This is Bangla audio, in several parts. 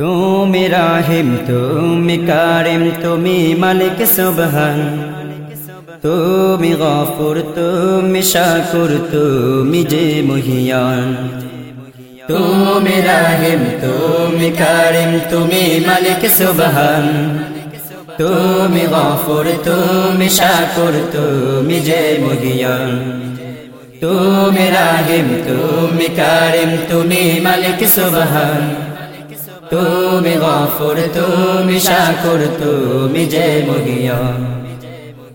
তুমি রাহিম, তুমি কারিম, তুমি মালিক সুবহান। তুমি গফুর, তুমি শাকুর, তুমি যে মহিয়ান। তুমি রাহিম, তুমি কারিম, তুমি মালিক সুবহান। তুমি গফুর, তুমি শাকুর, তুমি যে মহিয়ান। তুমি রাহিম, তুমি কারিম, তুমি মালিক সুবহান। তুমি গফুর, তুমি শাকুর, তুমি যে মহিয়া।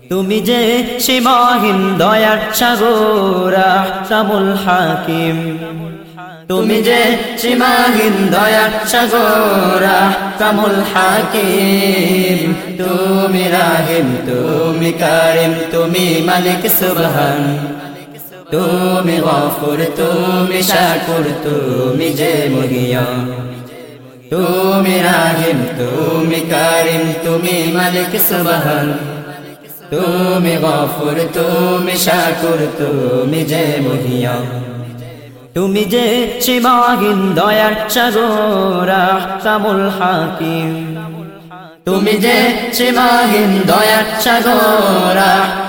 তুমি যে সীমাহীন দয়ার সাগর আহসামুল হাকিম। তুমি যে সীমাহীন দয়ার সাগর আহসামুল হাকিম। তুমি রাহিম, তুমি কারিম, তুমি মালিক, সুবহান। তুমি গফুর, তুমি শাকুর, তুমি যে মহিয়া। তুমি রাহিম তুমি কারিম, তুমি মালিক সুবহান। তুমি গফুর, তুমি শাকুর, তুমি যে মহিয়া। তুমি যে সীমাহীন দয়ার সাগর কামুল হাকিম। তুমি যে সীমাহীন দয়ার সাগর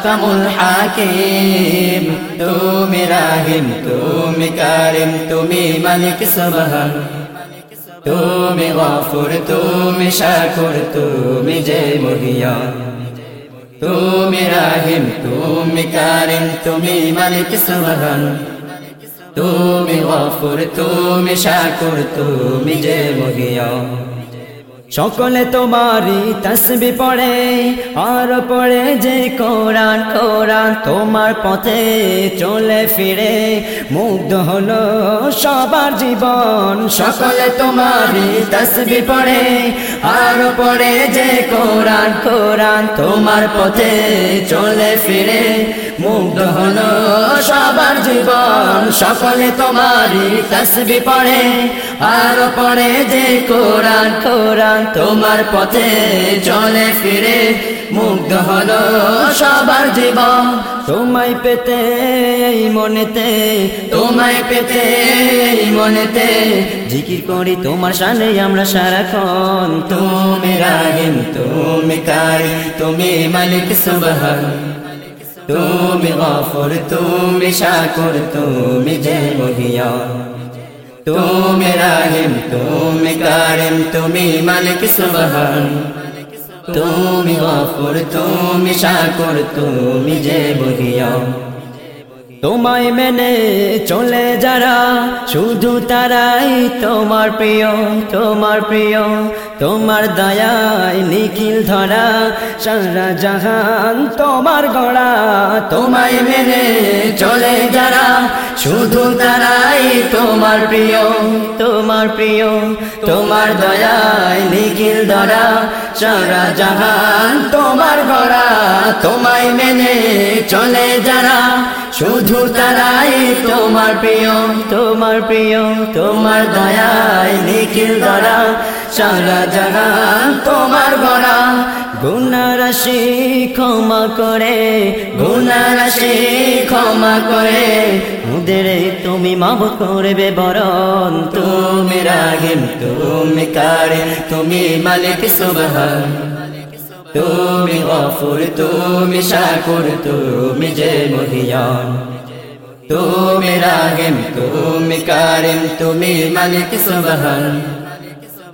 কামুল হাকিম। তুমি রাহিম, তুমি কারিম, তুমি মালিক সুবহান। তুমি গফুর, তুমি শাকুর, তুমি যে মহিয়া। তুমি রাহিম, তুমি কারিম, তুমি মালিক সুবহান। তুমি গফুর, তুমি শাকুর, তুমি যে মহিয়া। সকলে তোমারই তসবি পড়ে, আর পড়ে যে কোরআন কোরআন তোমার পথে চলে ফিরে। মুগ্ধ হলো সবার জীবন, সকলে তোমারই তসবি পড়ে, আর পড়ে যে কোরআন কোরআন তোমার পথে চলে ফিরে। মুগ্ধ হলো সবার জীবন, সকলে তোমারই তসবি পড়ে, আর পড়ে যে কোরআন কোরআন তোমার পথে চলে ফিরে, মুগ্ধ হলো সবার জীবন। তোমায় পেতে মনেতে, তোমায় পেতে মনেতে, জিকির করি তোমার সামনে আমরা সারাক্ষণ। তুমি রাহিম, তুমি কারি, তুমি মালিক সুবহান। তুমি গফুর, তুমি শাকুর, তুমি যে মহিয়া। তুমি রাহিম তুমি কারিম তুমি মালিক সুবহান তুমি গফুর তুমি শাকুর তুমি যে মহিয়া তোমায় মেনে চলে যারা শুধু তারাই তোমার প্রিয় তোমার প্রিয় তোমার দয়ায় নিখিল ধরা, সারা জাহান তোমার গড়া। তোমায় মেনে চলে যারা, শুধু তারাই তোমার প্রিয়। তোমার প্রিয়, তোমার দয়ায় নিখিল ধরা, সারা জাহান তোমার গড়া। তোমায় মেনে চলে যারা, শুধু তারাই তোমার প্রিয়। তোমার প্রিয়, তোমার দয়ায় নিখিল ধরা সারা জাহান তোমার গড়া। গুণারাশি ক্ষমা করে গুণারাশি ক্ষমা করে। মুদের তুমি মাফ করবে বরণ, তুমি রাগিম, তুমি কারে, তুমি মালিক সুবহান। তুমি গফুর, তুমি শাকুর, তুমি যে মহিয়ান। তুমি রাগিম, তুমি কারিম, তুমি মালিক সুবহান।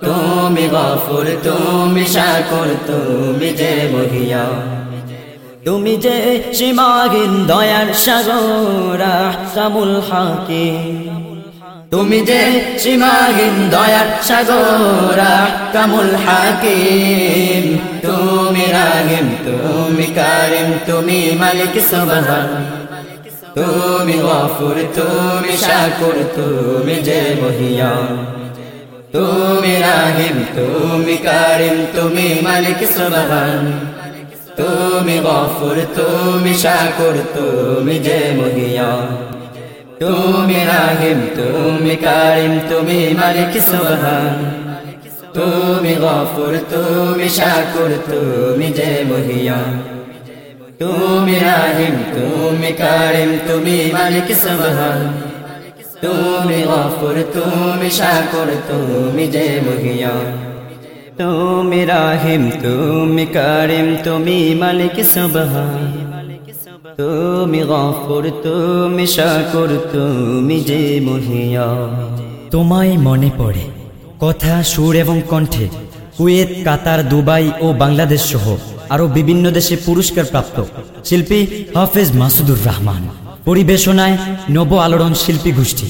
তুমি গফুর, তুমি শাকুর, তুমি যে মহিয়া। তুমি যে সীমাহীন দয়ার সাগর কামুল হাকিম। তুমি যে সীমাহীন দয়ার সাগর কামুল হাকিম। তুমি রাগিম, তুমি কারিম, তুমি মালিক সুবহান। তুমি গফুর, তুমি শাকুর, তুমি যে মহিয়ান তুমি রাহিম, তুমি কারিম, তুমি মালিক সুবহান। তুমি গফুর, তুমি শাকুর, তুমি যে মহিয়ান তুমি রাহিম, তুমি কারিম, তুমি মালিক সুবহান। তুমি গফুর, তুমি শাকুর, তুমি যে মহিয়ান তুমি রাহিম, তুমি কারিম, তুমি মালিক সুবহান। তুমি গফুর, তুমি শাকুর, তুমি যে মহিয়ান তুমি রাহিম, তুমি কারিম, তুমি মালিক সুবহান তুমি গফুর, তুমি শাকুর, তুমি যে মহিয়ান তোমায় মনে পড়ে কথা সুর এবং কণ্ঠে। কুয়েত, কাতার, দুবাই ও বাংলাদেশ সহ আরও বিভিন্ন দেশে পুরস্কার প্রাপ্ত শিল্পী হাফেজ মাসুদুর রহমান। পরিবেশনায় নব আলোড়ন শিল্পী গোষ্ঠী।